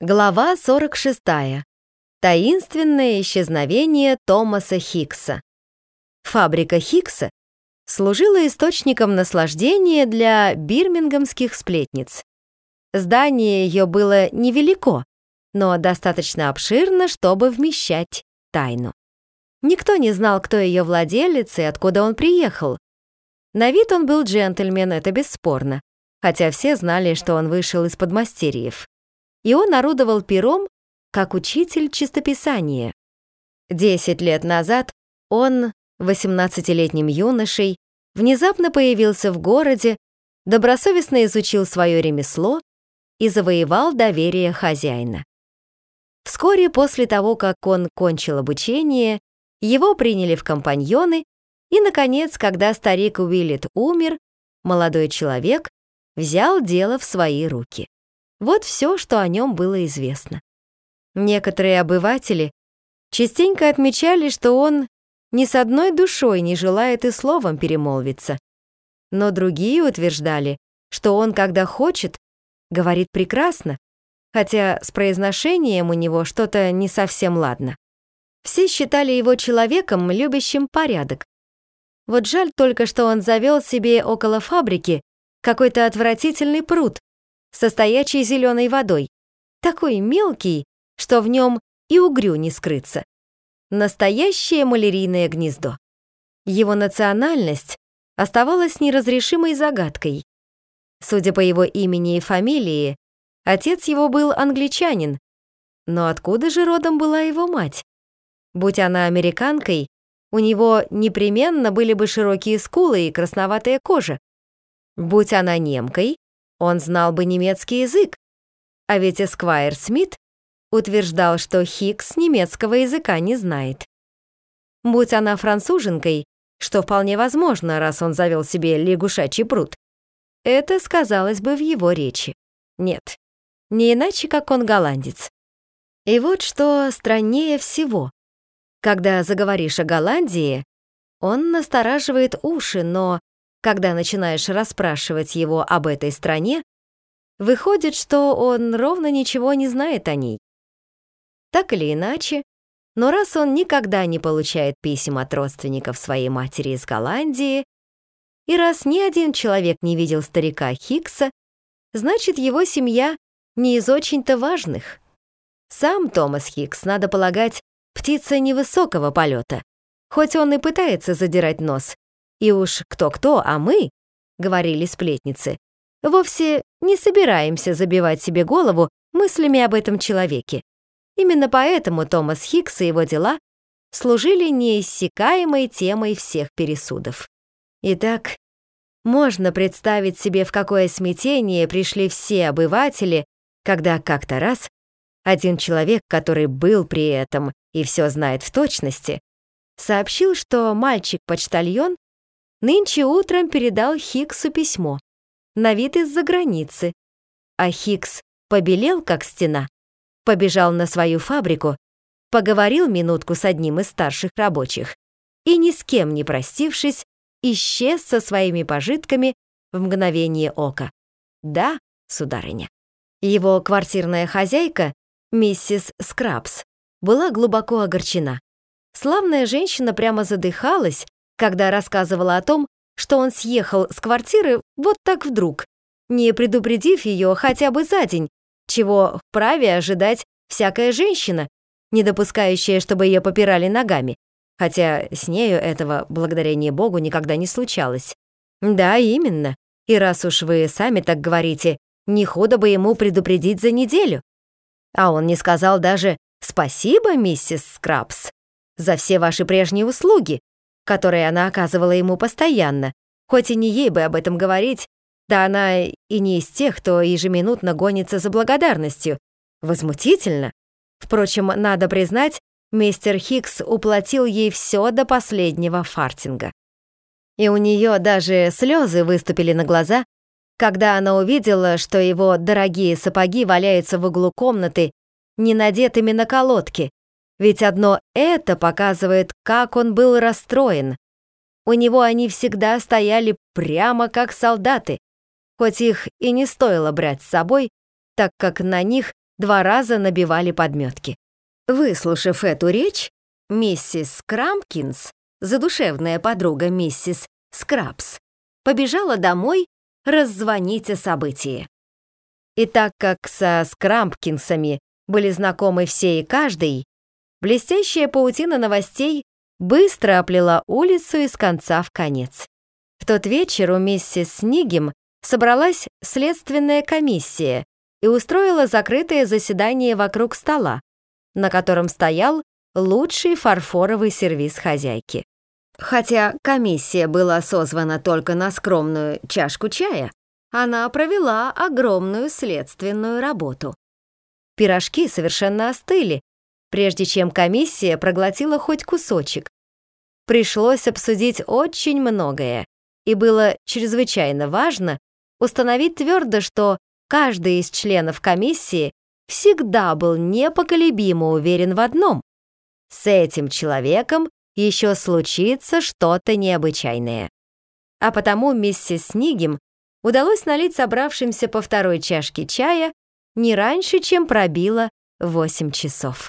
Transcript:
Глава 46. Таинственное исчезновение Томаса Хиггса. Фабрика Хиггса служила источником наслаждения для бирмингемских сплетниц. Здание ее было невелико, но достаточно обширно, чтобы вмещать тайну. Никто не знал, кто ее владелец и откуда он приехал. На вид он был джентльмен, это бесспорно, хотя все знали, что он вышел из подмастерьев и он орудовал пером как учитель чистописания. Десять лет назад он, 18-летним юношей, внезапно появился в городе, добросовестно изучил свое ремесло и завоевал доверие хозяина. Вскоре после того, как он кончил обучение, его приняли в компаньоны, и, наконец, когда старик Уиллет умер, молодой человек взял дело в свои руки. Вот все, что о нем было известно. Некоторые обыватели частенько отмечали, что он ни с одной душой не желает и словом перемолвиться. Но другие утверждали, что он, когда хочет, говорит прекрасно, хотя с произношением у него что-то не совсем ладно. Все считали его человеком, любящим порядок. Вот жаль только, что он завел себе около фабрики какой-то отвратительный пруд, со стоячей зеленой водой, такой мелкий, что в нем и угрю не скрыться. Настоящее малярийное гнездо. Его национальность оставалась неразрешимой загадкой. Судя по его имени и фамилии, отец его был англичанин, но откуда же родом была его мать? Будь она американкой, у него непременно были бы широкие скулы и красноватая кожа. Будь она немкой, он знал бы немецкий язык. А ведь Эсквайр Смит утверждал, что Хикс немецкого языка не знает. Будь она француженкой, что вполне возможно, раз он завел себе лягушачий пруд, это сказалось бы в его речи. Нет, не иначе, как он голландец. И вот что страннее всего. Когда заговоришь о Голландии, он настораживает уши, но когда начинаешь расспрашивать его об этой стране, выходит, что он ровно ничего не знает о ней. Так или иначе, но раз он никогда не получает писем от родственников своей матери из Голландии, и раз ни один человек не видел старика Хиггса, значит, его семья не из очень-то важных. Сам Томас Хиггс, надо полагать, птица невысокого полета, хоть он и пытается задирать нос и уж кто-кто, а мы, говорили сплетницы, вовсе не собираемся забивать себе голову мыслями об этом человеке. Именно поэтому Томас Хикс и его дела служили неиссякаемой темой всех пересудов. Итак, можно представить себе, в какое смятение пришли все обыватели, когда как-то раз один человек, который был при этом и все знает в точности, сообщил, что мальчик-почтальон Нынче утром передал Хиксу письмо. На вид из-за границы. А Хикс побелел, как стена, побежал на свою фабрику, поговорил минутку с одним из старших рабочих и, ни с кем не простившись, исчез со своими пожитками в мгновение ока. Да, сударыня. Его квартирная хозяйка, миссис Скрабс, была глубоко огорчена. Славная женщина прямо задыхалась, когда рассказывала о том, что он съехал с квартиры вот так вдруг, не предупредив ее хотя бы за день, чего вправе ожидать всякая женщина, не допускающая, чтобы ее попирали ногами, хотя с нею этого, благодарение Богу, никогда не случалось. Да, именно. И раз уж вы сами так говорите, не худо бы ему предупредить за неделю. А он не сказал даже «Спасибо, миссис Скрабс, за все ваши прежние услуги, которые она оказывала ему постоянно, хоть и не ей бы об этом говорить, да она и не из тех, кто ежеминутно гонится за благодарностью. Возмутительно. Впрочем, надо признать, мистер Хикс уплатил ей все до последнего фартинга. И у нее даже слезы выступили на глаза, когда она увидела, что его дорогие сапоги валяются в углу комнаты, не надетыми на колодки, ведь одно это показывает, как он был расстроен. У него они всегда стояли прямо как солдаты, хоть их и не стоило брать с собой, так как на них два раза набивали подметки. Выслушав эту речь, миссис Крампкинс, задушевная подруга миссис Скрабс, побежала домой раззвонить о событии. И так как со Скрампкинсами были знакомы все и каждый, блестящая паутина новостей быстро оплела улицу из конца в конец. В тот вечер у миссис Снигем собралась следственная комиссия и устроила закрытое заседание вокруг стола, на котором стоял лучший фарфоровый сервиз хозяйки. Хотя комиссия была созвана только на скромную чашку чая, она провела огромную следственную работу. Пирожки совершенно остыли, прежде чем комиссия проглотила хоть кусочек. Пришлось обсудить очень многое, и было чрезвычайно важно установить твердо, что каждый из членов комиссии всегда был непоколебимо уверен в одном. С этим человеком еще случится что-то необычайное. А потому миссис Снигим удалось налить собравшимся по второй чашке чая не раньше, чем пробило 8 часов.